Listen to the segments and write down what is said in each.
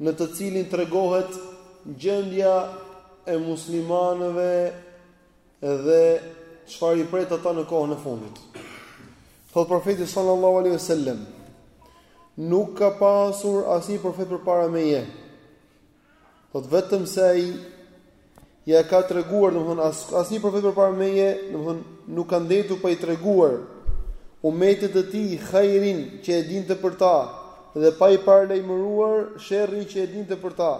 në të cilin tregohet gjendja e muslimanëve dhe çfarë i pret ata në kohën e fundit. Thotë profeti sallallahu alaihi wasallam, nuk ka pasur asnjë profet përpara meje, Thotë vetëm se ai ja ka treguar, domethënë as asnjë profet përpara meje, domethënë nuk ka mbetur pa i treguar umetit të tij hajrin që e dinte për ta dhe pa i paralajmëruar sherrin që e dinte për ta.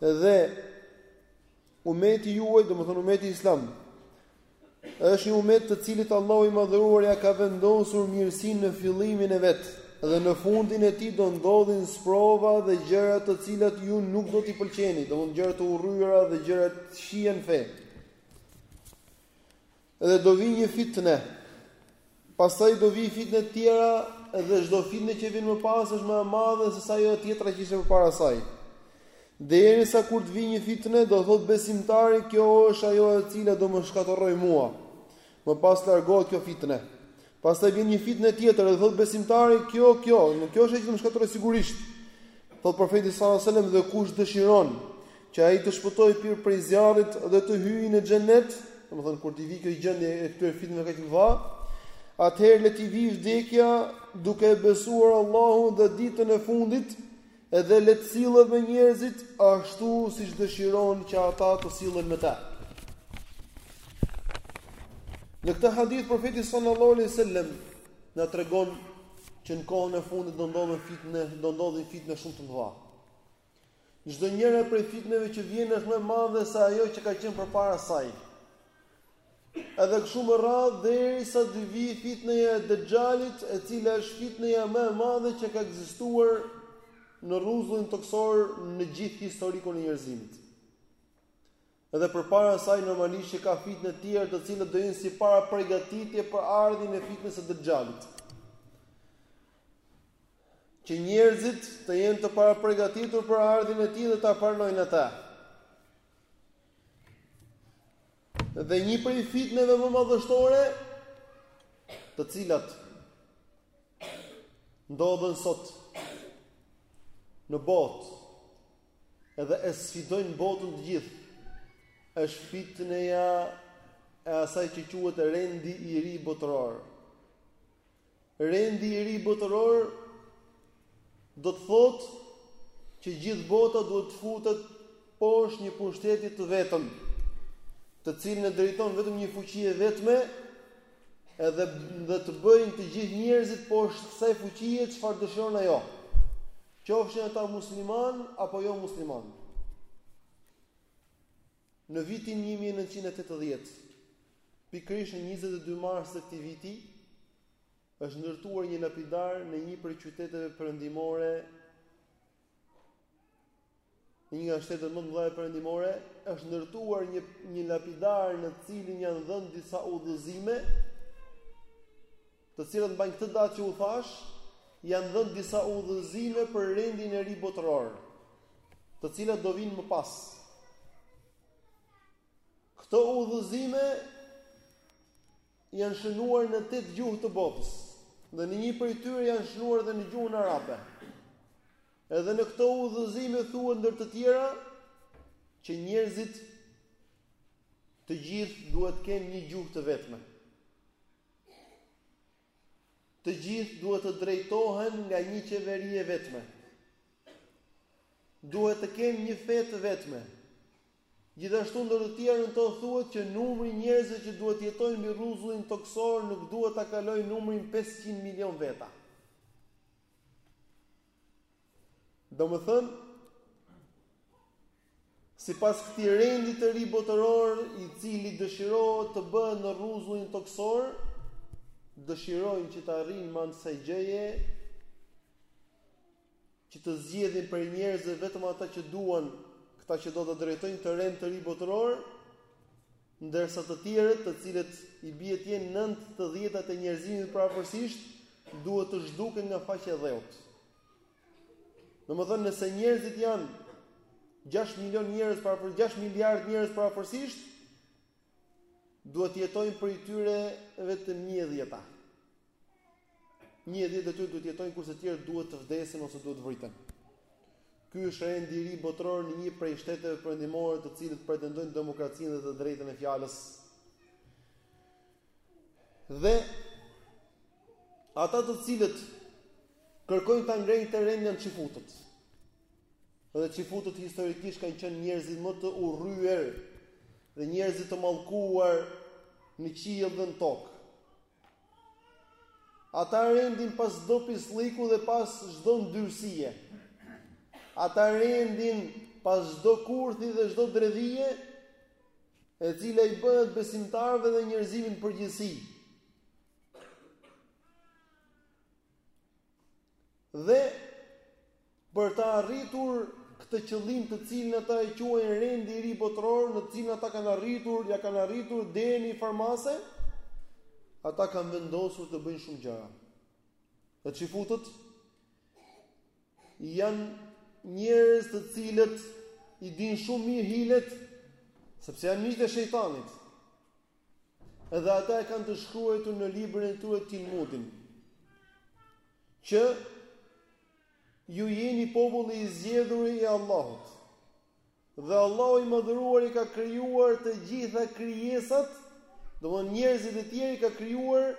Dhe umeti juaj, domethënë umeti islam, Është një umet të cilit Allahu i Madhëruar ja ka vendosur mirësinë në fillimin e vet dhe në fundin e tij do ndodhin sprova dhe gjëra të cilat ju nuk do t'i pëlqeni, domethënë gjëra të urryera dhe gjëra të reja në fe. Dhe do vijë një fitne. Pastaj do vijë fitne të tjera dhe çdo fitne që vjen më pas është më e madhe se sa ajo tjetra që ishte përpara saj. Derisa kur të vijë një fitne, do thotë besimtari, kjo është ajo e cila do më shkatërrojë mua. Më pas largohet kjo fitne. Pastaj vjen një fitne tjetër do thotë besimtari, kjo, kjo, kjo është ajo që do më shkatërrojë sigurisht. Thotë profeti sallallahu alajhi wasallam dhe kush dëshiron që ai të shpëtojë pir prej zjarrit dhe të hyjë në xhenet, domethënë kur t'i vijë kjo gjendje e këtyre fitneve kaq të mëdha, atëherë le t'i vijë vdekja duke e besuar Allahun dhe ditën e fundit, edhe le të sillet me njerëzit ashtu siç dëshiron që ata të sillen me ta. Në këtë hadith profeti sallallahu alaihi wasallam na tregon që në kohën e fundit do ndodhin fitne, do ndodhin fitne shumë të mëdha. Çdo njëra prej fitneve që vjen është më e madhe se ajo që ka qenë përpara saj. Edhe kështu me radhë derisa të vijë fitneja e Dexhalit e cila është fitneja më e madhe që ka ekzistuar në rruzullin tokësor në gjithë historikun e njerëzimit. Dhe përpara saj normalisht që ka fitne tjera të cilat do jenë si parapregatitje për ardhjen e fitnes së Dexhalit. Që njerëzit të jenë të parapregatitur për ardhjen e tij dhe ta pranojnë atë. Dhe një prej fitneve më madhështore të cilat ndodhin sot në botë Edhe e sfidojnë botën të gjithë. Është fitneja e asaj që quhet rendi i ri botëror. Rendi i ri botëror do të thotë që gjithë bota duhet të futet poshtë një pushteti të vetëm, të cilin e drejton vetëm një fuqi e vetme, Dhe të bëjnë të gjithë njerëzit poshtë kësaj fuqie çfarë dëshiron ajo. Qofshin ata musliman apo jo musliman. Në vitin 1980, pikërisht në 22 mars të këtij viti, është ndërtuar një lapidar në një prej qyteteve perëndimore Në një nga shtetet më të mëdha perëndimore është ndërtuar një një lapidar në të cilin janë dhënë disa udhëzime, të cilat mbajnë këtë datë që u thash, janë dhënë disa udhëzime për rendin e ri botëror, të cilat do vinë më pas. Këto udhëzime janë shënuar në tetë gjuhë të botës dhe në një prej tyre janë shënuar edhe në gjuhën arabe. Edhe në këto udhëzime thuhet ndër të tjera që njerëzit të gjithë duhet të kenë një gjuhë të vetme. Të gjithë duhet të drejtohen nga një qeveri e vetme. Duhet të kenë një fe të vetme. Gjithashtu ndër të tjera në to thuhet që numri i njerëzve që duhet të jetojnë mbi rruzullin tokësor nuk duhet ta kalojë numrin 500 milion veta. Domethënë, sipas këtij rendi të ri botëror, i cili dëshirohet të bëhet në rruzullin tokësor, dëshirojnë që të arrijnë me anë kësaj gjëje, që të zgjedhin prej njerëzve vetëm ata që duan, këta që do të drejtojnë këtë rend të ri botëror, ndërsa të tjerët, të cilët i bie të jenë nëntë të dhjetat e njerëzimit përafërsisht, duhet të zhduken nga faqja e dheut. Domethënë, nëse njerëzit janë 6 milion njerëz përafër 6 miliard njerëz përafërsisht duhet të jetojnë prej tyre vetëm një e dhjeta. Një e dhjeta e tyre duhet të jetojnë kurse të tjerët duhet të vdesin ose duhet të vriten. Ky është rendi i ri botëror në një prej shteteve perëndimore të cilët pretendojnë demokracinë dhe të drejtën e fjalës. Dhe ata të cilët kërkojnë ta ngrejnë këtë rend janë çifutët. Dhe çifutët historikisht kanë qenë njerëzit më të urryer dhe njerëzit të mallkuar në qiell dhe në tokë. Ata rendin pas çdo pislliku dhe pas çdo ndyrësie. Ata rendin pas çdo kurthi dhe çdo dredhie, e cila i bëhet besimtarëve dhe njerëzimit në përgjithësi. Dhe për të arritur këtë qëllim të cilin ata e quajnë rendi i ri botëror, në të cilin ata kanë arritur, ia kanë arritur deri në një farë mase, ata kanë vendosur të bëjnë shumë gjëra. Dhe çifutët janë njerëz të cilët i dinë shumë mirë hilet, sepse janë miqtë e shejtanit. Edhe ata e kanë të shkruajtur në librin e tyre Tilmudin. Që ju jeni populli i zgjedhur i Allahut. Dhe Allahu i Madhëruar i ka krijuar të gjitha krijesat, domthonë njerëzit e tjerë i ka krijuar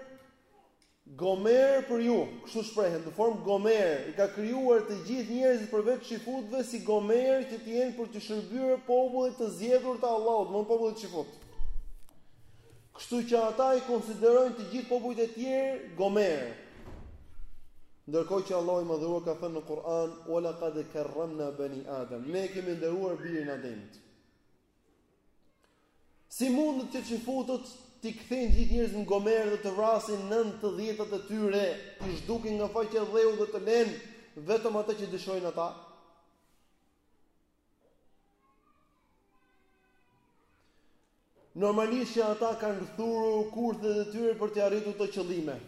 Gomer për ju, kështu shprehen, në formë gomerë, i ka krijuar të gjithë njerëzit përveç çifutëve si gomerë që të jenë për t'i shërbyer popullit të zgjedhur të Allahut, domthonë popullit çifut. Kështu që ata i konsiderojnë të gjithë popujt e tjerë gomerë. Ndërkohë që Allahu i Madhëruar ka thënë në Kur'an, "Wa laqad karramna bani Adam", ne e kemi nderuar birin e Ademit. Si mundet që çifutët t'i kthejnë gjithë njerëzit në gomerë dhe të vrasin nëntë të dhjetat e tyre, t'i zhdukin nga faqja e dheut dhe të lenë vetëm ata që dëshirojnë ata? Normalisht që ata kanë thurur kurthet e tyre për t'i arritur këto qëllime.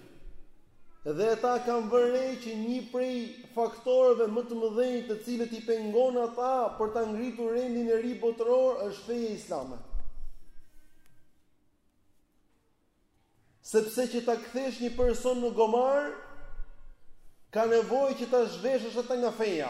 Dhe ata kanë vënë re që një prej faktorëve më të mëdhenj të cilët i pengon ata për ta ngritur rendin e ri botëror është feja islame. Sepse që ta kthesh një person në gomar ka nevojë që ta zhveshësh atë nga feja.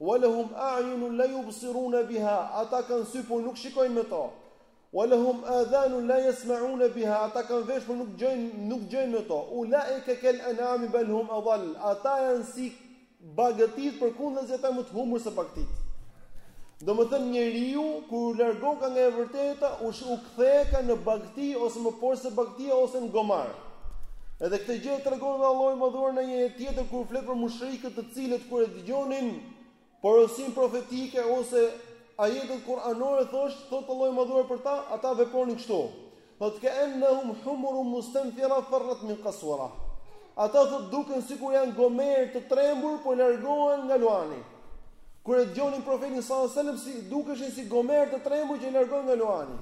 Walahum a'yunun la yubsiruna biha, ata kanë sy por nuk shikojnë me to. Walahum adhanun la yasma'una biha, ata kanë vesh por nuk dëgjojnë, nuk dëgjojnë me to. Ulaika kal an'ami bal hum adall, ata janë si bagëtitë përkundrazi ata më të humbur se bagëtitë. Domethënë njeriu, kur u largonka nga e vërteta, u, u ktheka në bagëti, ose më poshtë se bagëti, ose në gomarë. Edhe këtë gjë e tregon dhe Allahu i Madhëruar në një ajet tjetër kur flet për mushrikët të cilët kur e dëgjonin porosinë profetike ose ajetet kuranore thoshte thotë Allahu i Madhëruar për ta ata vepronin kështu thotë ka'annahum humurun mustanfira farrat min qaswara ata thotë duken sikur janë gomer të trembur po largohen nga luani kur e dëgjonin profetin sallallahu alajhi wasallam si dukeshin si gomer të trembur që largohen nga luani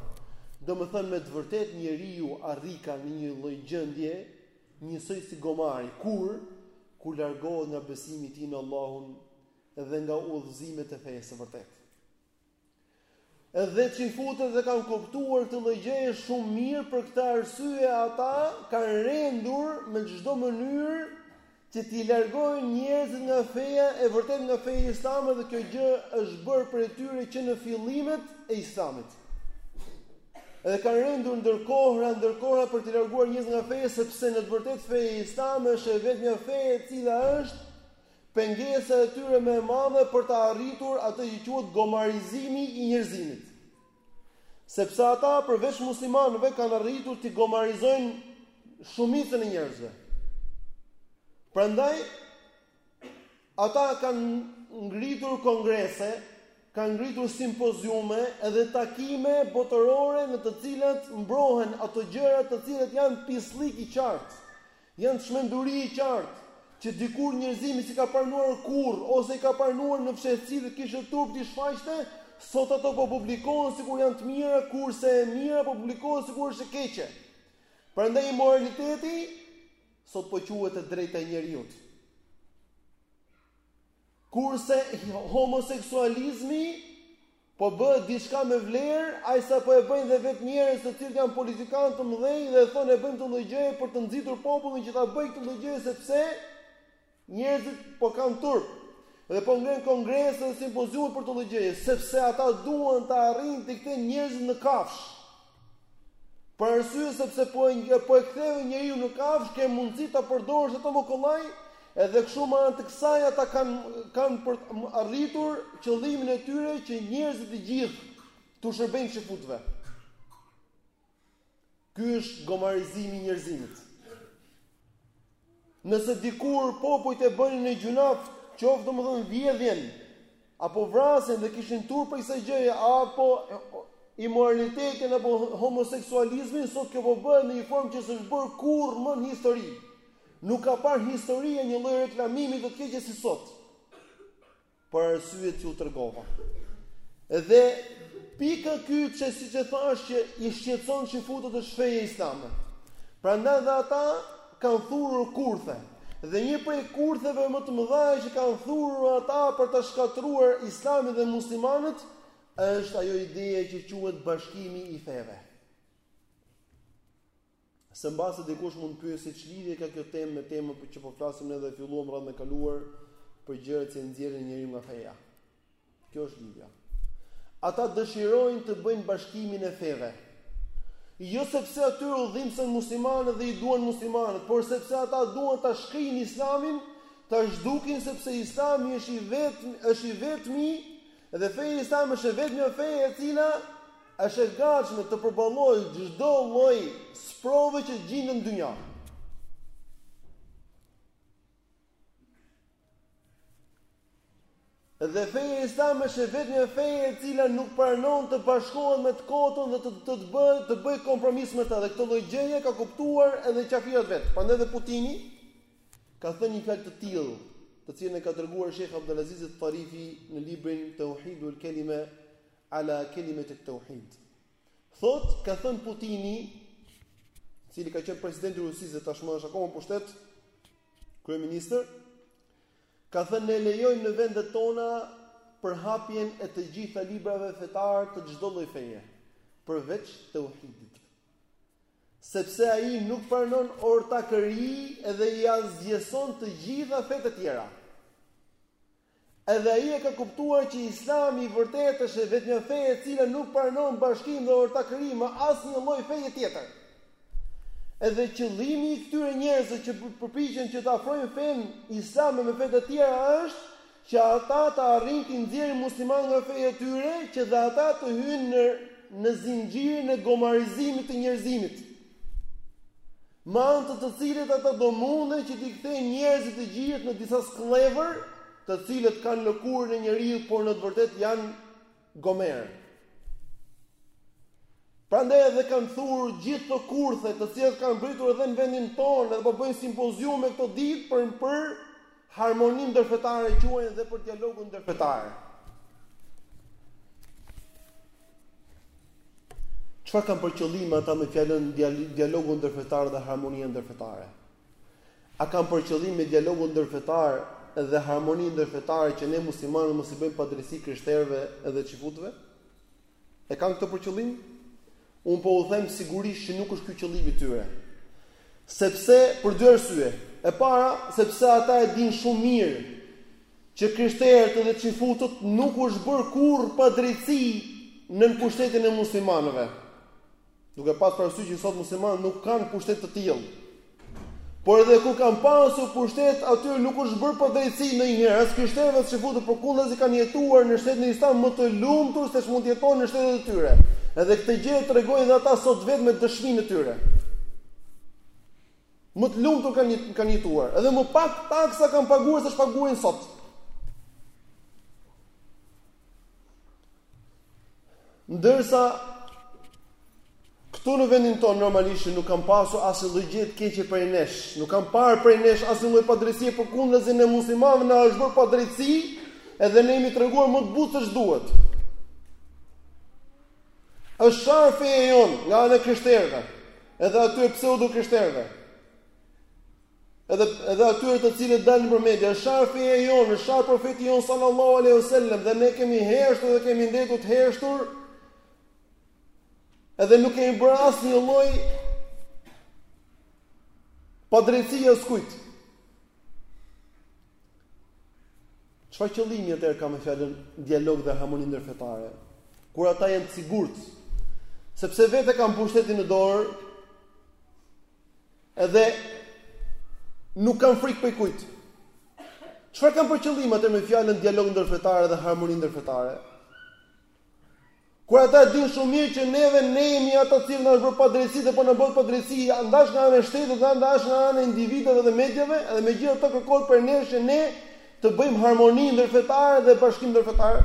domethënë me të vërtetë njeriu arrika në një lloj gjendje Njësoj si gomari, kur, kur largohet nga besimi i tij në Allahun dhe nga udhëzimet e fesë së vërtetë. Edhe çifutët e kanë kuptuar këtë lloj gjëje shumë mirë për këtë arsye ata kanë rendur me çdo mënyrë që t'i largojnë njerëzit nga feja e vërtetë nga feja islame dhe kjo gjë është bërë prej tyre që në fillimet e islamit. Dhe kanë rendur ndër kohëra, ndër kohëra për t'i larguar njerëz nga feja sepse në të vërtetë feja islame është e vetmja fe e cila është pengesa e tyre më e madhe për të arritur atë që quhet gomarizimi i njerëzimit. Sepse ata përveç muslimanëve kanë arritur t'i gomarizojnë shumicën e njerëzve. Prandaj Ata kanë ngritur kongrese, kanë ngritur simpoziume dhe takime botërore në të cilat mbrohen ato gjëra të cilat janë pisllik i qartë, janë çmenduri e qartë që dikur njerëzimi s'i ka pranuar kurrë, ose i ka pranuar në fshehtësi dhe kishte turp t'i shfaqte, sot ato po publikohen sikur janë të mira, kurse e mira po publikohet sikur është e keqe. Prandaj imoraliteti sot po quhet e drejta e njeriut. Kurse homoseksualizmi po bëhet diçka me vlerë, aq sa po e bëjnë dhe vetë njerëz të cilët janë politikanë të mëdhenj dhe thonë e bëjmë këtë lloj gjëje për të nxitur popullin që ta bëjë këtë lloj gjëje sepse Njerëzit po kanë turp dhe po ngrenë kongrese dhe simpoziume për këtë lloj gjëje, sepse ata duan të arrijnë t'i kthejnë njerëzit në kafshë. Për arsye sepse po e po e ktheve njeriun në kafshë, ke mundësi ta përdorësh atë më kollaj, edhe kështu me anë të kësaj ata kanë kanë për të arritur qëllimin e tyre që njerëzit të gjithë t'u shërbejnë çifutëve. Ky është gomarizimi i njerëzimit. Nëse dikur popujt e bënin një gjynah, qoftë domethënë vjedhjen apo vrasjen dhe kishin turp prej kësaj gjëje apo imoralitetin apo homoseksualizmin, sot kjo po bëhet në një formë që s'është bërë kurrë më në histori. Nuk ka parë historia një lloj reklamimi të së keqes si sot. për arsyet që u tregova. Dhe pika kyçe që siç e thashë që i shqetëson çifutët është feja islame. Prandaj dhe ata kanë thurur kurthe. Dhe një prej kurtheve më të mëdha që kanë thurur ata për të shkatërruar Islamin dhe muslimanët është ajo ideja që quhet bashkimi i feve. Se mbase dikush mund të pyesë ç'lidhje ka kjo temë me temën për që po flasim ne dhe e filluam radhën e kaluar për gjërat që nxjerrin njeriun nga feja. Kjo është lidhja. Ata dëshirojnë të bëjnë bashkimin e feve. Jo sepse atyre u dhimbsen muslimanët dhe i duan muslimanët, por sepse ata duan ta shkrijnë Islamin, ta zhdukin sepse Islami është i vetmi, është i vetmi dhe feja e Islamit është e vetmja fe e cila Është e gatshme të përballojë çdo lloj sprove që gjindet në dynja. Dhe feja islame është e vetmja fe e cila nuk pranon të bashkohet me të kotën dhe të të të bëj të bëj kompromis me ta dhe këtë lloj gjëje ka kuptuar edhe qafirat vet. Prandaj dhe Putini ka thënë një fjalë të tillë, të cilën e ka treguar shejh Abdulaziz Tarifi në librin Teuhidul Kelime Ala kelimeti teuhid. Thot, ka thënë Putini, i cili ka qenë presidenti i Rusisë dhe tashmë është akoma në pushtet, kryeministër, ka thënë ne lejojmë në vendet tona përhapjen e të gjitha librave fetarë të çdo lloj feje, përveç teuhidit. Sepse ai nuk pranon ortakëri dhe i asgjeson të gjitha fetë e tjera. Edhe ai e ka kuptuar që Islami i vërtetë është e vetmja fe e cila nuk pranon bashkim dhe ortakëri me asnjë lloj feje tjetër. Edhe qëllimi i këtyre njerëzve që përpiqen që të afrojnë fenë islame me fetë e tjera është që ata të arrijnë të nxjerrin muslimanët nga feja e tyre që dhe ata të hyjnë në në zinxhirin e gomarizimit të njerëzimit. me anë të të cilit ata do munden që t'i kthejnë njerëzit të gjithë në disa skllevër, të cilët kanë lëkurën e njeriut, por në të vërtetë janë gomerë. Prandaj edhe kanë thurë gjithë këto kurthe, të cilat kanë mbërritur edhe në vendin tonë, edhe po bëjnë simpoziume këto ditë për për Harmoni ndërfetare quajnë dhe për dialogun ndërfetar. Çfarë kanë për qëllim ata me fjalën dialogu ndërfetar dhe harmonia ndërfetare? A kanë për qëllim me dialogun ndërfetar dhe harmoni ndërfetare që ne muslimanët mos i bëjmë padrejtësi krishterëve dhe çifutëve? E kanë këtë për qëllim? Unë po u them sigurisht që nuk është ky qëllimi i tyre. Sepse për dy arsye. E para, sepse ata e dinë shumë mirë që krishterët dhe çifutët nuk u është bërë kurrë padrejtësi nën pushtetin e muslimanëve. Duke pas parasysh që sot muslimanët nuk kanë pushtet të tillë. Por edhe kur kanë pasur pushtet, atyre nuk është bërë padrejtësi ndonjëherë, as krishterëve, çifutëve, përkundrazi kanë jetuar në shtetin islam më të lumtur se ç'mund të jetojnë në shtetet e tyre. Edhe këtë gjë tregojnë edhe ata sot vetë me dëshminë e tyre. Më të lumtur kanë, jet, kanë jetuar, edhe më pak taksa kanë paguar se ç'paguajnë sot. Ndërsa këtu në vendin tonë normalisht nuk kanë pasur asnjë lloj gjëje të keqe prej nesh, nuk kanë parë prej nesh asnjë lloj padrejtësie përkundrazi ne muslimanëve na është bërë padrejtësi, edhe ne jemi treguar më të butë se ç'duhet. Është sharë feja jonë nga ana e krishterëve, edhe atyre pseudo krishterëve. Edhe edhe atyre të cilët dalin nëpër media, është sharë feja jonë, është sharë profeti jonë sallallahu alaihi wasallam dhe ne kemi heshtur dhe kemi ndenjur të heshtur. Edhe nuk kemi bërë asnjë lloj padrejtësi askujt. Çfarë qëllimi atëherë ka me fjalën dialog dhe harmoni ndërfetare? Kur ata janë të sigurt, sepse vetë kanë pushtetin në dorë, Edhe nuk kanë frikë prej kujt. Çfarë kanë për qëllim atëherë me fjalën dialog ndërfetar dhe harmoni ndërfetare? Kur ata e dinë shumë mirë që neve ne jemi ata të cilëve na është bërë padrejtësi dhe po na bëhet padrejtësi në daç nga ana e shtetit dhe në daç nga ana e individëve dhe mediave, edhe megjithatë kërkohet prej nesh që ne të bëjmë harmoni ndërfetare dhe bashkim ndërfetar.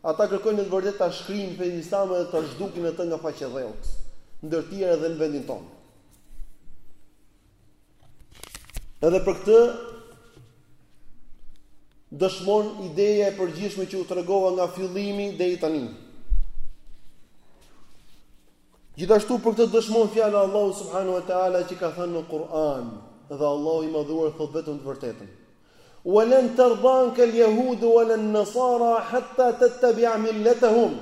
Ata kërkojnë në të vërtetë ta shkrijnë fenë islame dhe ta zhdukin atë nga faqja e dheut, ndër të tjera edhe në vendin tonë. Edhe për këtë dëshmon ideja e përgjithshme që u tregova nga fillimi deri tani. Gjithashtu për këtë dëshmon fjala e Allahut subhanahu wa ta'ala që ka thënë në Kur'an, dhe Allahu i Madhëruar thotë vetëm të vërtetën. Wa lan tarda anka al-yahud wa lan nasara hatta tattabi'a millatahum.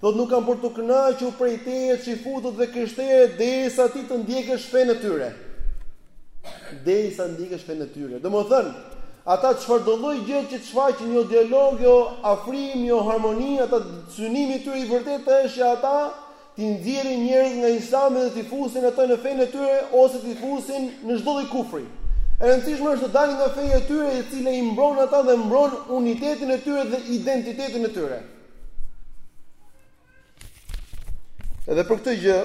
Thotë nuk kanë për t'u kënaqur prej teje çifutët dhe krishterët derisa ti të ndjekësh fenë e tyre. Derisa të ndjekësh fenë e tyre. Domethënë, ata çfarëdo lloj gjëje që të shfaqin, jo dialog, jo afrim, jo harmoni, ata synimi i tyre i vërtetë është që ata t'i nxjerrin njerëzit nga islami dhe t'i fusin ata në fenë e tyre ose t'i fusin në çdo lloj kufri. E rëndësishme është të dalin nga feja e tyre e cila i mbron ata dhe mbron unitetin e tyre dhe identitetin e tyre. Edhe për këtë gjë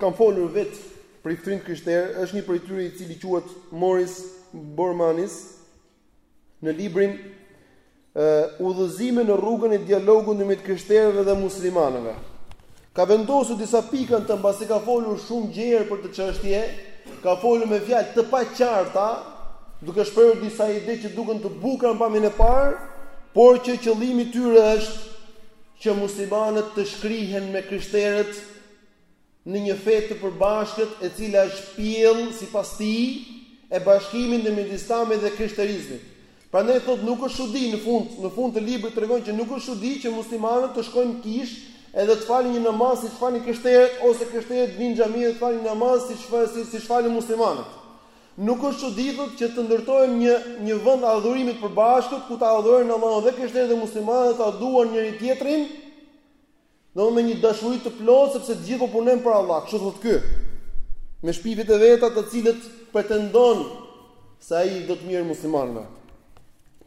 kan folur vet priftërinj krishterë, është një prej tyre i cili quhet Morris Bormanis në librin uh, Udhëzime në rrugën e dialogut ndërmjet krishterëve dhe muslimanëve. Ka vendosur disa pika, mbasi ka folur shumë gjerë për këtë çështje, ka folur me fjalë të paqarta, duke shprehur disa ide që duken të bukura në pamjen e parë, por që qëllimi i tyre është që muslimanët të shkrihen me krishterët në një fe të përbashkët e cila është pjell sipas tij e bashkimit ndërmjet islamit dhe krishterizmit. Prandaj thot nuk është çudi në fund, në fund të librit tregon që nuk është çudi që muslimanët të shkojnë në kish edhe të falin një namaz siç falin krishterët ose krishterët vinë në xhami dhe të falin namaz siç falin siç falin muslimanët. Nuk është çudi thotë që të ndërtojmë një një vend adhurimi të përbashkët ku ta adhurojnë Allahun dhe krishterët dhe muslimanët dhe ta duan njëri tjetrin, domthonë me një dashuri të plotë sepse të gjithë po punojnë për Allah, kështu thotë ky. Me shpifjet e veta të cilat pretendon se ai do të mirë muslimanëve.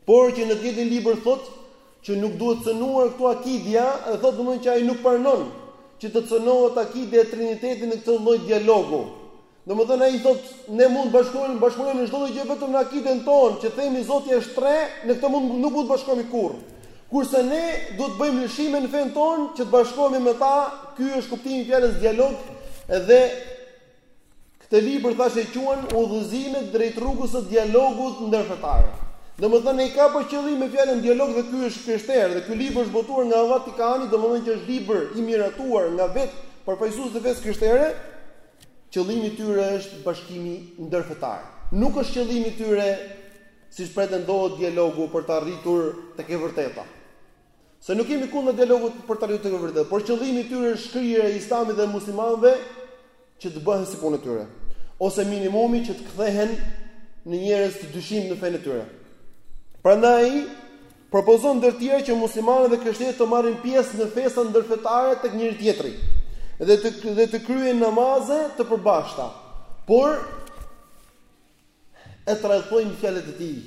Por që në të njëjtin libër thotë që nuk duhet cënuar këtu akidja, dhe thotë domthonë që ai nuk pranon që të cënohet akidja e Trinitetit në këtë lloj dialogu. Domethënë ai thotë ne mund të bashkohemi bashkëpunojmë në çdo lloj gjë vetëm në akiden tonë që themi Zoti është tre, në këtë mund nuk mund të bashkohemi kurrë. Kurse ne duhet të bëjmë lëshime në fenë tonë që të bashkohemi me ta, ky është kuptimi i fjalës dialog dhe këtë libër thashë e quan Udhëzimet drejt rrugës së dialogut ndërfetar. Domethënë ai ka për qëllim me fjalën dialog dhe ky është krishter dhe ky libër është botuar nga Vatikani, domethënë që është libër i miratuar nga vetë përfaqësuesit e fesë krishtere, Qëllimi i tyre është bashkimi ndërfetar. Nuk është qëllimi i tyre, siç pretendohet, dialogu për të arritur tek e vërteta. Se nuk jemi kundër dialogut për të arritur tek e vërteta, por qëllimi i tyre është shkrirja e Islamit dhe muslimanëve që të bëhen si punë e tyre, ose minimumi që të kthehen në njerëz të dyshimtë në fenë e tyre. Prandaj Propozon ndër të tjera që muslimanët dhe krishterët të marrin pjesë në festa ndërfetare tek njëri-tjetri dhe të dhe të kryejnë namaze të përbashkëta. Por e tradhtojnë fjalët e tij,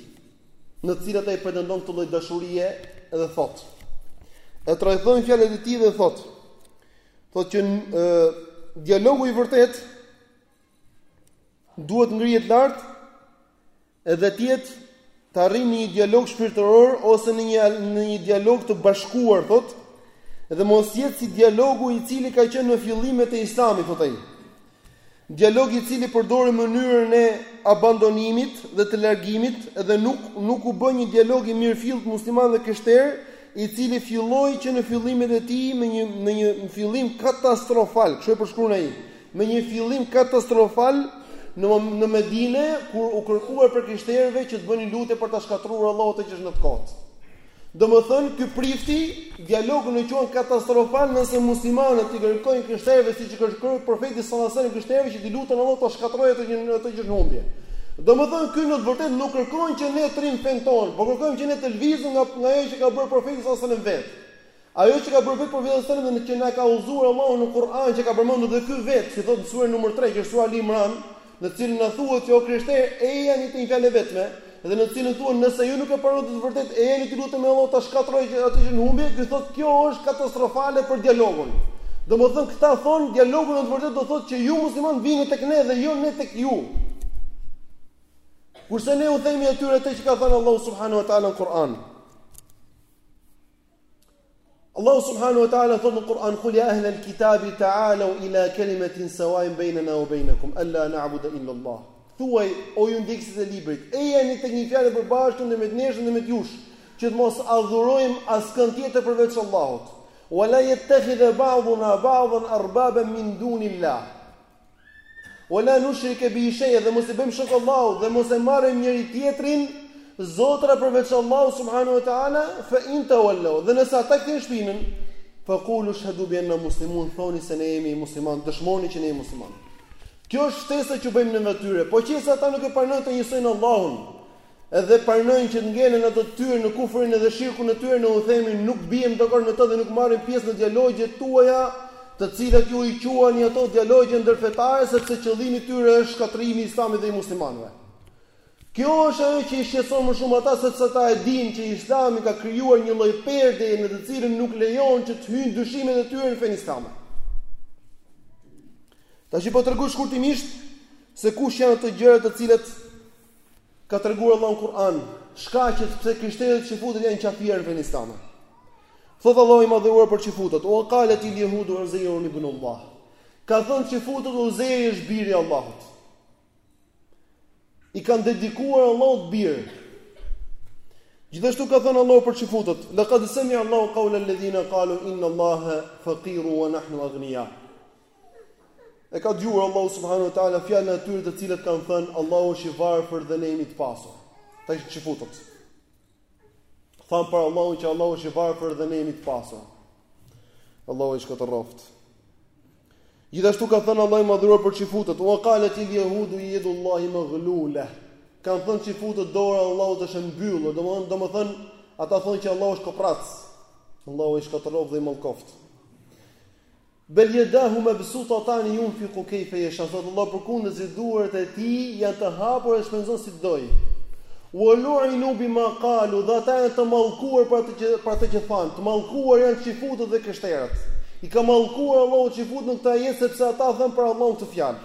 në të cilat ai pretendon këtë lloj dashurie dhe thotë. E tradhtojnë fjalët e tij dhe thotë, thotë që e, dialogu i vërtet duhet ngrihet lart Edhe të jetë të arrijnë në një dialog shpirtëror ose në një në një dialog të bashkuar, thotë, dhe mos jetë si dialogu i cili ka qenë në fillimet e Islamit, thotë ai. Dialog i cili përdori mënyrën e abandonimit dhe të largimit dhe nuk nuk u bë një dialog i mirëfilltë musliman dhe krishterë, i cili filloi që në fillimet e tij me një me një fillim katastrofal, kështu e përshkruan ai, me një fillim katastrofal në në Medinë kur u kërkua prej krishterëve që të bënin lutje për ta shkatërruar Allahu atë që është në të kotë. Domethënë ky prifti dialogun e quan katastrofal nëse muslimanët i kërkojnë krishterëve siç e kërkoi profeti sallallahu alajhi wasallam krishterëve që t'i luten Allahut ta shkatërrojë atë që atë që është në humbje. Domethënë ky në të vërtetë nuk kërkon që ne të rrimë në fenë tonë, por kërkon që ne të lëvizim nga nga ajo që ka bërë Profeti sallallahu alajhi wasallam vetë. Ajo që ka bërë vetë Profeti sallallahu alajhi wasallam dhe që na ka udhëzuar Allahu në Kur'an që ka përmendur dhe ky vetë, si thotë në suren numër tre, që është sura Al-Imran, në të cilën na thuhet që o krishterë ejani te një fjalë e vetme, dhe në të cilën thuhet nëse ju nuk e pranoni të vërtetën ejani t'i lutemi Allahut ta shkatërrojë atë që është në humbje, ky thotë Kjo është katastrofale për dialogun. Domethënë këta thonë dialogu në të vërtetë do të thotë që ju muslimanë vini tek ne dhe jo ne tek ju. Kurse ne u themi atyre atë që ka thënë Allahu subhanahu wa taala në Kur'an. Allahu subhanahu wa taala thotë në Kur'an kul ya ahla al-kitabi ta'alaw ila kalimatin sawa'in baynana wa baynakum alla na'buda illa Allah. Thuaj, o ju ndjekësit e librit, ejani tek një fjalë e përbashkët ndërmjet nesh dhe ndërmjet jush, që të mos adhurojmë askënd tjetër përveç Allahut. Wa la yattakhidha ba'duna ba'dan arbaban min dunillah. Wa la nushrika bihi shay'a, dhe mos i bëjmë shok Allahut dhe mos e marrim njëri-tjetrin zotra përveç Allahut subhanahu wa ta'ala, fa in tawallaw. Dhe nëse ata kthejnë shpinën, faqulu ashhadu bi anna muslimun, thoni se ne jemi muslimanë, dëshmoni që ne jemi muslimanë. Kjo është ftesa që u bëjmë neve atyre. Po qe se ata nuk e pranojnë ta njësojnë Allahun, dhe pranojnë që të ngelen në atë të tyre në kufrin edhe shirkun e tyre, ne u themi nuk biem dakord me të dhe nuk marrim pjesë në dialogjet tuaja, të cilat ju i quani ato dialogje ndërfetare, sepse qëllimi i tyre është shkatërrimi i Islamit dhe i muslimanëve. Kjo është ajo që i shqetëson më shumë ata sepse ata e dinë që Islami ka krijuar një lloj perdeje në të cilën nuk lejon që të hyjnë dyshimet e tyre në fenë islame. Tashi po tregoj shkurtimisht se kush janë ato gjëra të cilat ka treguar Allahu në Kur'an, shkaqet pse krishterët, çifutët janë qafirë në fenë islame. Thotë Allahu i madhëruar për çifutët, "Wa qalat il yahudu uzairun ibn Allah." Kanë thënë çifutët Uzairi është biri i Allahut. I kanë dedikuar Allahut bir. Gjithashtu ka thënë Allahu për çifutët, "Laqad sami'a Allahu qawla alladhina qalu inna Allaha faqirun wa nahnu aghnia." E ka dëgjuar Allahu subhanahu wa taala fjalën e atyre të cilët kanë thënë Allahu është i varfër dhe ne jemi të pasur. Këta ishin çifutët. Than për Allahun që Allahu është i varfër dhe ne jemi të pasur. Allahu i shkatërroft. Gjithashtu ka thënë Allahu i madhëruar për çifutët, "Wa qalat il yahudu yadu Allahi maghlula." Kan thënë çifutët dora e Allahut është e mbyllur, domethënë domethënë ata thonë që Allahu është koprac. Allahu i shkatërroft dhe i mallkoft. Bel yadahu mabsutatani yunfiqu kejfe yasha, thotë Allahu përkundrazi duart e tij janë të hapura e shpenzon si të dojë. Wa lu'inu bima qalu, dhe ata janë të mallkuar për atë që për atë që thanë, të mallkuar janë çifutët dhe krishterët. I ka mallkuar Allahu çifutët në këtë ajet sepse ata thanë për Allahun këtë fjalë.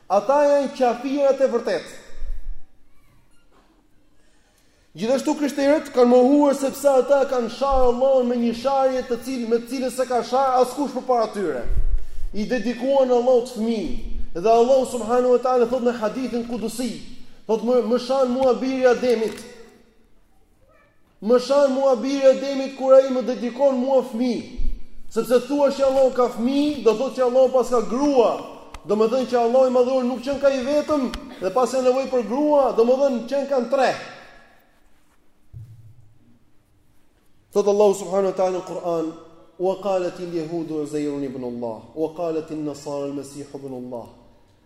Ata janë qafirat e vërtetë. Gjithashtu krishterët kanë mohuar sepse ata kanë sharë Allahun me një sharje të cilë me të cilën s'e ka sharë askush përpara tyre. I dedikuan Allahut fëmijë dhe Allahu subhanahu wa taala thotë në hadithin kudusi, thotë më, më shan mua biri i Ademit. Më shan mua biri i Ademit kur ai më dedikon mua fëmijë. Sepse të thuash që Allahu ka fëmijë, do thotë që Allahu paska grua. Domethënë që Allahu i madhëruar nuk qenka i vetëm dhe paska nevojë për grua, domethënë qenkan tre. Thot Allahu subhanahu wa taala në Kur'an, "Wa qalat al-yahudu Uzairun ibn Allah, wa qalat an-nasara al-masih ibn Allah."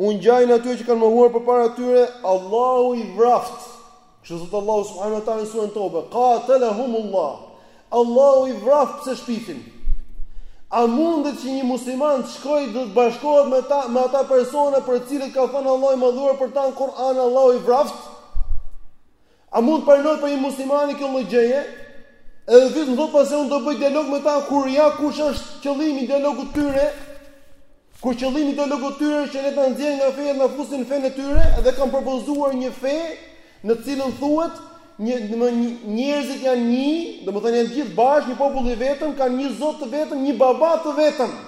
U ngjajnë atyre që kanë mohuar përpara tyre, Allahu i vraft. Kështu thot Allahu subhanahu wa taala në surën Tobe, "Qatalahumullah." Allahu i vraft pse shpifin. A mundet që një musliman të shkojë dhe të bashkohet me ta me ata persona për të cilët ka thënë Allahu i madhëruar për ta në Kur'an, Allahu i vraft? A mund të pranohet për një musliman kjo lloj gjëje? Edhe vjen thotë pastaj unë do bëj dialog me ta kur ja kush është qëllimi i dialogut tyre. Kur qëllimi i dialogut tyre është që ne të na nxjerrin nga feja dhe na fusin në fenë e tyre dhe kanë propozuar një fe në të cilën thuhet një më një, njerëzit janë një, domethënë janë të gjithë bashkë, një popull i vetëm, kanë një Zot të vetëm, një Baba të vetëm.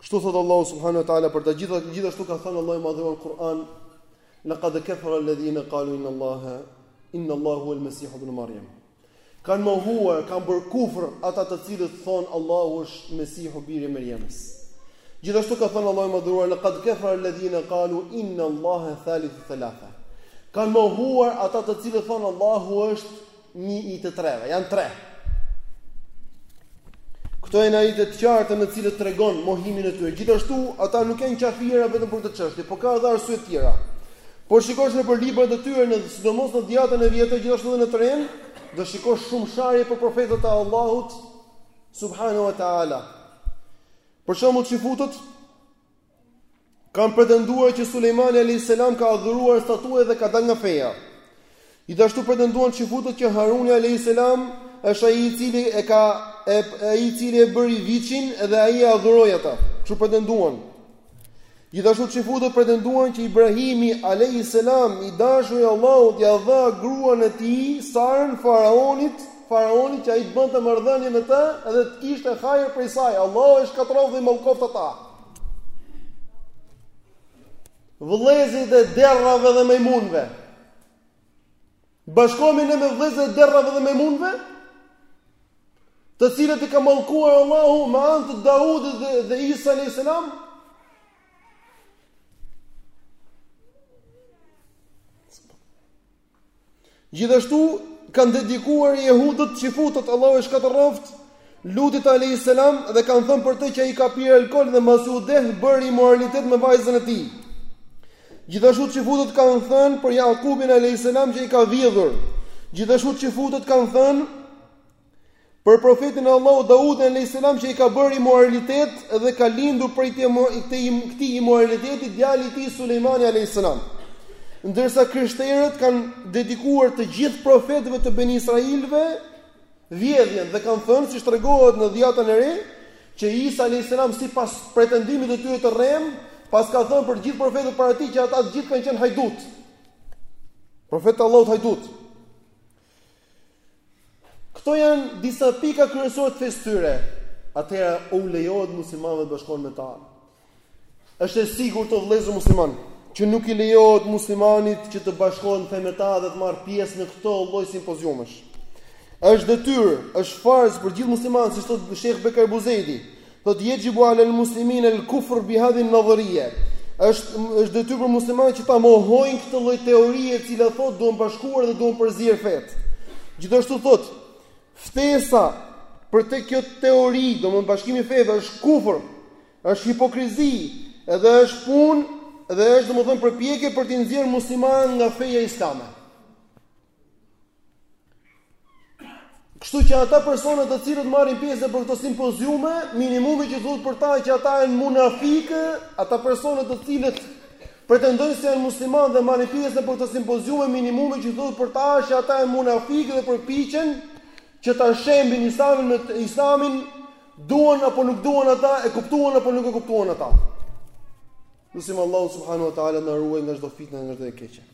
Kështu thot Allahu subhanahu wa taala për ta gjithashtu ka thënë Allahu i madhëruar në Kur'an laqad kafara alladhina qalu inna Allaha inna Allahu huwa al-masih ibn Maryam. Kan mohuar, kan bër kufër ata të cilët thon Allahu është Mesihu biri i Merjemes. Gjithashtu ka thënë Allahu i madhëruar laqad kafara alladhina qalu inna Allaha thalithu thalatha. Kan mohuar ata të cilët thon Allahu është një i të treve, janë tre. Këto janë ajete të qarta në të cilat tregon mohimin e tyre. Gjithashtu, ata nuk janë kafira vetëm për këtë çështje, por ka edhe arsye të tjera. Po shikosh nëpër librat e tyre, në sidomos në dhjatën e vjetër, gjithashtu edhe në të renë, do shikosh shumë sharje për profetët e Allahut subhanahu wa taala. Për shembull, çifutët kanë pretenduar që Sulejmani alayhis salam ka adhuruar statuja dhe ka dalë nga feja. Gjithashtu pretenduan çifutët që Haruni alayhis salam është ai i cili e ka ai i cili e bëri viçin dhe ai e adhuroi atë. Kështu pretenduan. Gjithashtu çifutët pretenduan që Ibrahimi alayhis salam i dashuri i Allahut ia dha gruan e tij Sarën faraonit, faraonit që ai të bënte marrëdhënie me të dhe të kishte hajër prej saj. Allahu i shkatërroftë dhe i mallkoftë ata. Vëllezërit e derrave dhe majmunëve. Bashkohemi ne me vëllezërit e derrave dhe majmunëve, të cilët i ka mallkuar Allahu me anë të Daudit dhe, dhe Isa alayhis salam. Gjithashtu kanë dedikuar jehudët çifutët Allahu i shkatërroftë Lutit alayhis salam dhe kanë thënë për të që ai ka pirë alkool dhe mbasi u deh bëri imoralitet me vajzën e tij. Gjithashtu çifutët kanë thënë për Jakubin alayhis salam që ai ka vjedhur. Gjithashtu çifutët kanë thënë Për profetin e Allahut Daudin alayhis salam që ai ka bërë imoralitet dhe ka lindur prej këtij imoraliteti djali i tij Sulejmani alayhis salam. Ndërsa krishterët kanë dedikuar të gjithë profetëve të Beni Israilëve vjedhjen dhe kanë thënë siç tregohet në dhjatën e re që Isa alayhis salam sipas pretendimit të tyre të rremë pas ka thënë për gjithë profetët para tij që ata të gjithë kanë qenë hajdutë. Profetët e Allahut hajdutë. Këto janë disa pika kryesore të fesë tyre. Atëhera u lejohet muslimanëve të bashkohen me ta. Është e sigurt o vëllezër muslimanë që nuk i lejohet muslimanit që të bashkohen fe me ta dhe të marrë pjesë në këto lloj simpoziumesh. Është detyrë, është farz për gjithë muslimanët, siç thotë Sheh Bekër Ebu Zejdi, Thotë Jexhibu alal muslimin el kufr bi hadhi en nadhariya. Është është detyrë për muslimanët që ta mohojnë këtë lloj teorie e cila thotë duhen bashkuar dhe duhen përzier fetë. Gjithashtu thotë ftesa për te kjo teori, domthonë bashkimi i feve është kufër, është hipokrizi, edhe është punë dhe është domthonë përpjekje për t'i nxjerrë muslimanët nga feja islame. Kështu që ata persona të cilët marrin pjesë nëpër këto simpoziume, minimumi që thuhet për ta që ata janë munafikë, ata persona të cilët pretendojnë se janë muslimanë dhe marrin pjesë nëpër këto simpoziume, minimumi që thuhet për ta që ata janë munafikë dhe përpiqen që ta shembin Islamin me Islamin, duan apo nuk duan ata, e kuptuan apo nuk e kuptuan ata. Lusim Allahun subhanahu wa taala na ruajë nga çdo fitnë, nga çdo e keqe.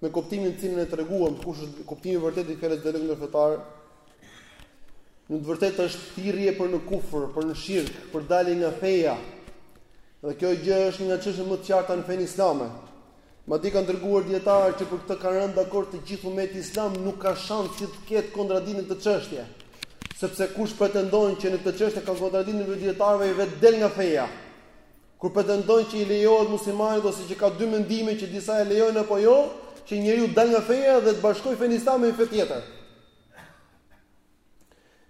me kuptimin e cilin e treguam, kush është kuptimi i vërtetë i fjalës dialog ndërfetar? Në të vërtetë është thirrje për në kufër, për në shirk, për dalje nga feja. Dhe kjo gjë është një nga çështjet më të qarta në fenë islame. Madje kanë treguar dijetarët që për këtë kanë rënë dakord të gjithë umeti islam, nuk ka shans që të ketë kontradiktë në këtë çështje. Sepse kush pretendon që në këtë çështje ka kontradiktë mes dijetarëve i vetë del nga feja. Kur pretendon që i lejohet muslimanit ose që ka dy mendime që disa e lejojnë apo jo, që njeriu të dalë nga feja dhe të bashkojë fenë islame me një fe tjetër.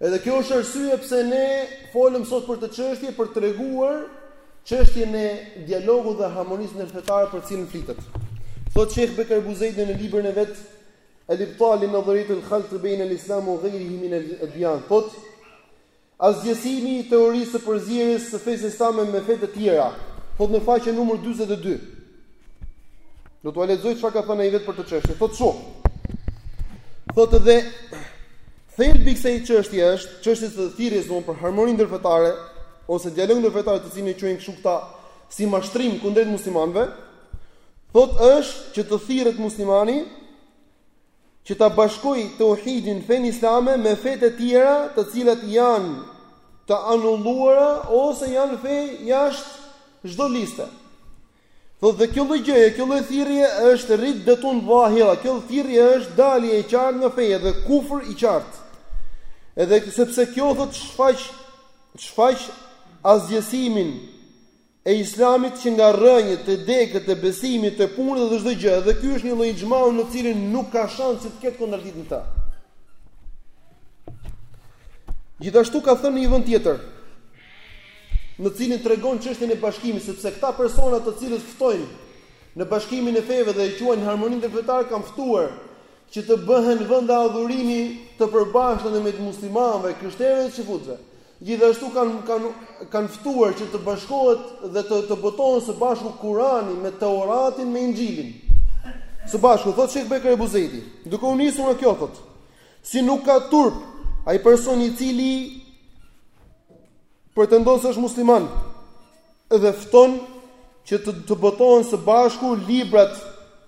Edhe kjo është arsyeja pse ne folëm sot për këtë çështje për të treguar çështjen e dialogut dhe harmonisë ndërfetare për të cilën flitet. Thotë Shejh Bekr Ebu Zejdi në librin e vet Al-Ibtal li Nadhariyat al-Khalt bain al-Islam wa ghayrihi min al-Adyan. Thotë Asgjësimi i teorisë së përzierjes së fesë islame me fe të tjera, thotë në faqen numër dyzet e dy. Do t'ua lexoj çfarë ka thënë ai vetë për të çështje. Thotë çu. Thotë dhe thelbi i kësaj çështje është çështja e thirrjes domethënë për harmoni ndërfetare ose dialog ndërfetar të cilin e quajnë kështu këta si mashtrim kundrejt muslimanëve. Thotë është që të thirret muslimani që ta bashkojë teuhidin, fenë islame me fetë e tjera të cilat janë të anulluara ose janë fe jashtë çdo liste. Thotë dhe kjo lloj gjëje, kjo lloj thirrje është riddetun dhahira, kjo thirrje është dalje e qartë nga feja dhe kufër i qartë. Edhe sepse kjo thotë shfaq shfaq asgjësimin e Islamit që nga rrënjët, te degët, të besimit, të punës dhe çdo gjë, dhe ky është një lloj ixhmau në të cilin nuk ka shans që të ketë kontradiktë në të. Gjithashtu ka thënë në një vend tjetër, në të cilin tregon çështjen e bashkimit, sepse këta persona të cilët ftojnë në bashkimin e feve dhe e quajnë harmoni ndërfetare kanë ftuar që të bëhen vende adhurimi të përbashkët në mes muslimanëve, krishterëve dhe çifutëve. Gjithashtu kanë kanë kanë ftuar që të bashkohet dhe të të botohen së bashku Kurani me Teuratin me Inxhilin. Së bashku thotë Shejh Bekr Ebu Zejdi, duke u nisur nga kjo thotë, si nuk ka turp ai person i cili pretendon se është musliman, dhe fton që të të botohen së bashku librat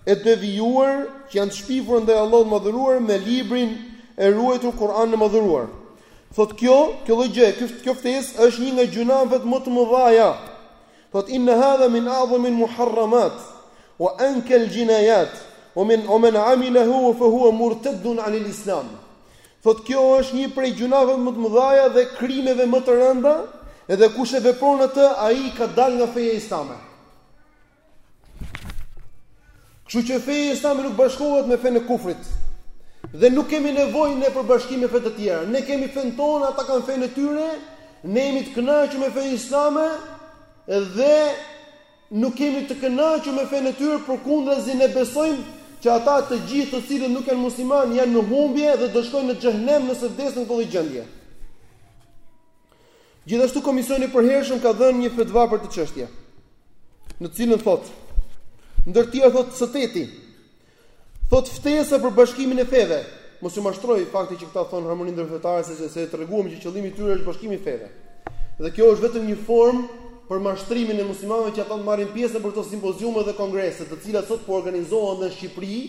e devijuar që janë të shpifur ndaj Allahut të madhëruar me librin e ruajtur Kur'anin e madhëruar. Thot kjo, kjo lloj gjë, kjo kjo ftesë është një nga gjynahet më të mëdha. Thot inna hadha min a'zami al-muharramat wa ankar al-jinayat wa min wa man 'amilahu fa huwa murtad 'an al-islam. Thotë kjo është një prej gjynaheve më të mëdhaja dhe krimeve më të rënda dhe kush e vepron atë ai ka dalë nga feja islame. Kështu që feja islame nuk bashkohet me fenë e kufrit. Dhe nuk kemi nevojë ne për bashkim me fe të tjera. Ne kemi fenë tonë, ata kanë fenë e tyre, ne jemi të kënaqur me fenë islame dhe Nuk jemi të kënaqur me fenë e tyre, përkundrazi ne besojmë që ata të gjithë të cilët nuk janë muslimanë janë në humbje dhe do shkojnë në xhehenem nëse vdesin në këtë lloj gjendje. Gjithashtu komisioni i përhershëm ka dhënë një fetva për këtë çështje, në të cilën thotë, ndër tjera thotë së teti, Thotë ftesa për bashkimin e feve. Mos ju mashtroj fakti që këta thonë harmoni ndërfetare sepse se treguam që qëllimi i tyre është bashkimi i feve. Dhe kjo është vetëm një formë për mashtrimin e muslimanëve që ata të marrin pjesë për këto simpoziume dhe kongrese, të cilat sot po organizohen në Shqipëri,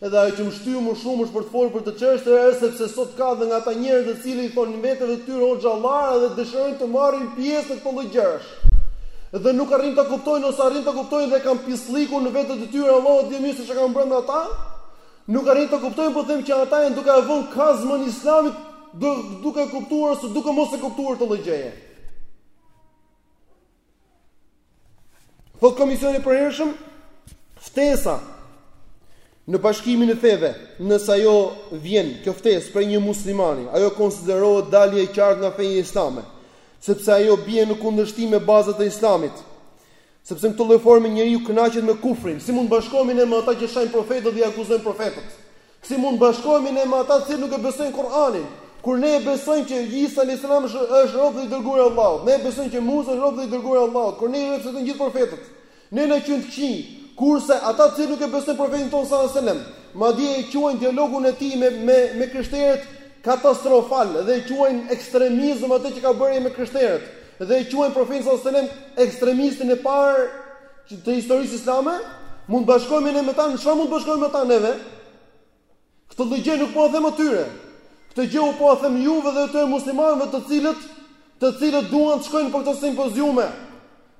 edhe ajo që më shtyu më shumë është për të folur për këtë çështje sepse sot ka edhe nga ata njerëz të cilët i thonë vetëve të tyre hoxhallarë dhe dëshirojnë të marrin pjesë në këto lloj gjërash. Dhe nuk arrijnë ta kuptojnë ose arrijnë ta kuptojnë dhe e kanë pisllikun në vetet e tyre, Allahu e di më mirë se çka kanë brenda ata. Nuk arrijnë ta kuptojnë, po them që ata janë duke e vënë kazmën Islamit duke e kuptuar ose duke mos e kuptuar këtë lloj gjëje. Thot komisioni i përhershëm, ftesa Në bashkimin e feve, nëse ajo vjen kjo ftesë prej një muslimani, ajo konsiderohet dalje e qartë nga feja islame, sepse ajo bie në kundërshtim me bazat e Islamit. Sepse në këtë lloj forme njeriu kënaqet me kufrin. Si mund të bashkohemi ne me ata që shajnë profetët dhe i akuzojnë profetët? Si mund të bashkohemi ne me ata që nuk e besojnë Kur'anin? Kur ne e besojmë që Isa alayhis salam është rob dhe i dërguar i Allahut, ne e besojmë që Musa është rob dhe i dërguar i Allahut, kur ne i respektojmë gjithë profetët. Ne na quajnë të këqinj, kurse ata të cilët nuk e besojnë Profetin tonë sallallâhu alejhi ve sellem, madje e quajnë dialogun e tij me me me krishterët katastrofal dhe e quajnë ekstremizëm atë që ka bërë ai me krishterët dhe e quajnë Profetin sallallâhu alejhi ve sellem ekstremistin e parë të historisë islame, mund të bashkohemi ne me ta, në çfarë mund të bashkohemi me ta neve? Këtë lloj gjëje nuk po e them atyre. Këtë gjë unë po e them juve dhe atyre muslimanëve të cilët të cilët duan të shkojnë për këto simpoziume.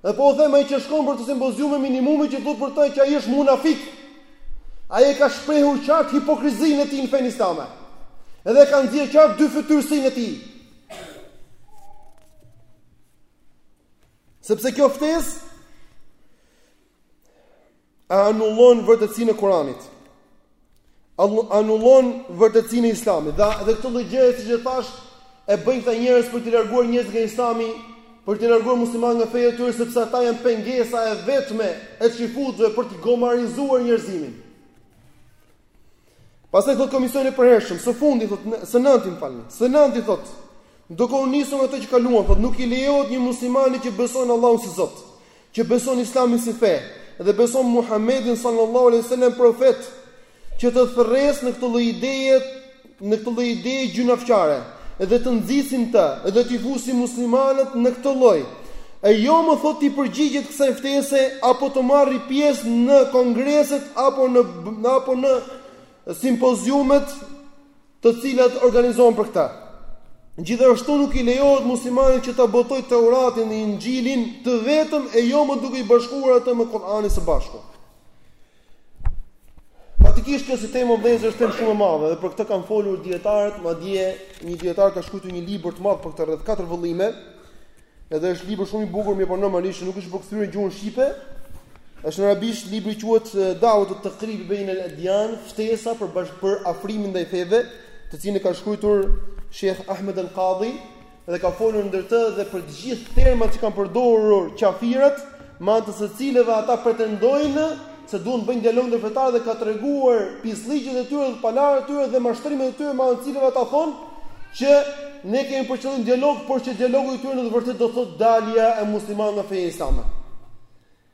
Dhe po u them ai që shkon për këto simpoziume minimumi që thuhet për ta që ai është munafik. Ai e ka shprehur qartë hipokrizinë e tij në fenë islame. Dhe e ka nxjerrë qartë dyfytyrësinë e tij. Sepse kjo ftesë A anullon vërtetësinë e Kuranit? A anullon vërtetësinë e Islamit? Dhe këtë lloj gjëje siç e thash, e bëjnë këta njerëz për t'i larguar njerëzit nga Islami, për t'i larguar muslimanët nga feja e tyre sepse ata janë pengesa e vetme e çifutëve për të gomarizuar njerëzimin. Pastaj thot komisioni i përhershëm, së fundi thot së nënti, më falni. Së nënti thot, duke u nisur nga ato që kaluan, thot nuk i lejohet një muslimani që beson Allahun si Zot, që beson Islamin si fe dhe beson Muhamedin sallallahu alaihi wasallam profet, që të thërresë në këtë lloj ideje, në këtë lloj ideje gjynafçare. dhe të nxisi të dhe t'i fusi muslimanët në këtë lloj e jo më thot t'i përgjigjet kësaj ftese apo të marri pjesë në kongreset apo në apo në simpoziumet të cilat organizohen për këtë. Gjithashtu nuk i lejohet muslimanit që ta botojë Teuratin dhe Inxhilin të vetëm e jo më duke i bashkuar atë me Kuranin së bashku. Faktikisht kjo si temë vëllezër është temë shumë e madhe dhe për këtë kanë folur dietarët, madje një dietar ka shkruar një libër të madh për këtë rreth katër vëllime. Edhe është libër shumë i bukur, mirëpo normalisht nuk është përkthyer në gjuhën shqipe. Është në arabisht, libri quhet eh, Dawat at-Taqrib bain al-Adyan, ftesa për bash, për afrimin ndaj feve, të cilin e ka shkruar Sheikh Ahmed al-Qadhi, dhe ka folur ndër të dhe për të gjithë termat që kanë përdorur qafirat, me anë të së cilëve ata pretendojnë se duan të bëjnë dialog ndërfetar dhe ka treguar pisllëqet e tyre dhe pallavrat e tyre dhe mashtrimet e tyre me anë të cilëve ata thonë që ne kemi për qëllim dialog, por që dialogu i tyre në të vërtetë do të thotë dalja e muslimanëve nga feja islame.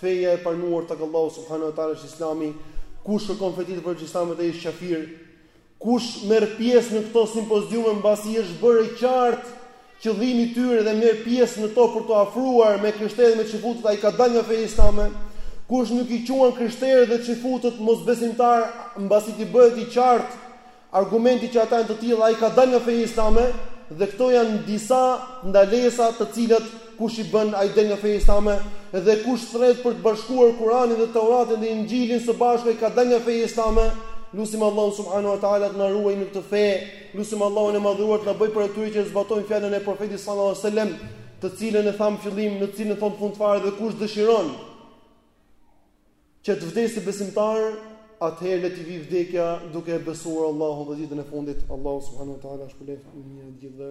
Feja e pranuar tek Allahu subhanahu wa taala është Islami. Kush kërkon fe tjetër përveç islamit ai është qafir. Kush merr pjesë në këto simpoziume mbasi i është bërë i qartë qëllimi i tyre dhe merr pjesë në to për t'u afruar me krishterët me çifutët ai ka dalë nga feja islame. Kush nuk i quan krishterët dhe çifutët mosbesimtarë mbasi t'i bëhet i qartë argumenti që ata janë të tillë, ai ka dalë nga feja islame dhe këto janë disa ndalesa të cilat kush i bën ai del nga feja islame dhe kush thërret për të bashkuar Kuranin dhe Teuratin dhe Inxhilin së bashku ai ka dalë nga feja islame, lusim Allahun subhanahu wa ta'ala të na ruajë në këtë fe, lusim Allahun e madhëruar të na bëjë prej atyre që e zbatojnë fjalën e Profetit sallallahu alejhi ve sellem, të cilën e thamë në fillim, në të cilën thotë në fund fare dhe kush dëshiron Që të vdesë si besimtar, atëherë le t'i vijë vdekja duke e besuar Allahun dhe ditën e fundit. Allahu subhanahu wa taala shpërbleftë me mirë të gjithëve